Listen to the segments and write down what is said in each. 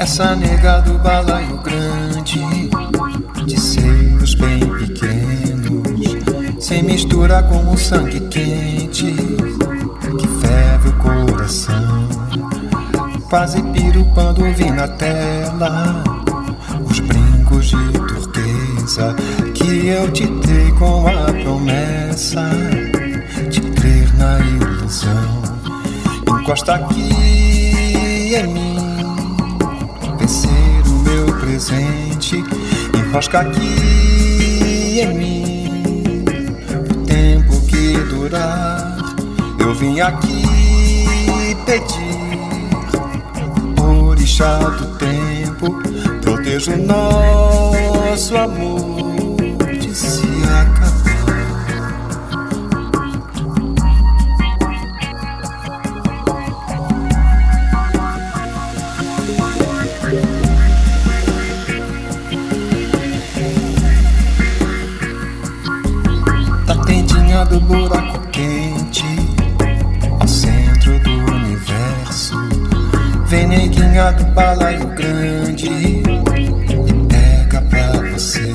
Essa nega do balaio grande, de seios bem pequenos, se mistura com o sangue quente que ferve o coração. Quase pirupando vi na tela os brincos de turquesa que eu te dei com a promessa de crer na ilusão. Encosta aqui em mim presente enrosca aqui em mim o tempo que durar. Eu vim aqui pedir, orixá do tempo, proteja o nosso amor de se do buraco quente ao centro do universo. Vem neguinha do balaio grande e pega pra você.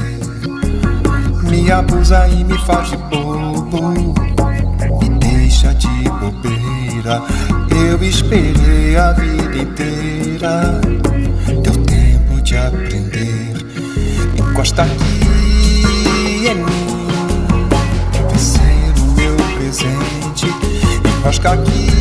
Me abusa e me faz de bobo e deixa de bobeira. Eu esperei a vida inteira. Deu tempo de aprender. Encosta aqui enrosca aqui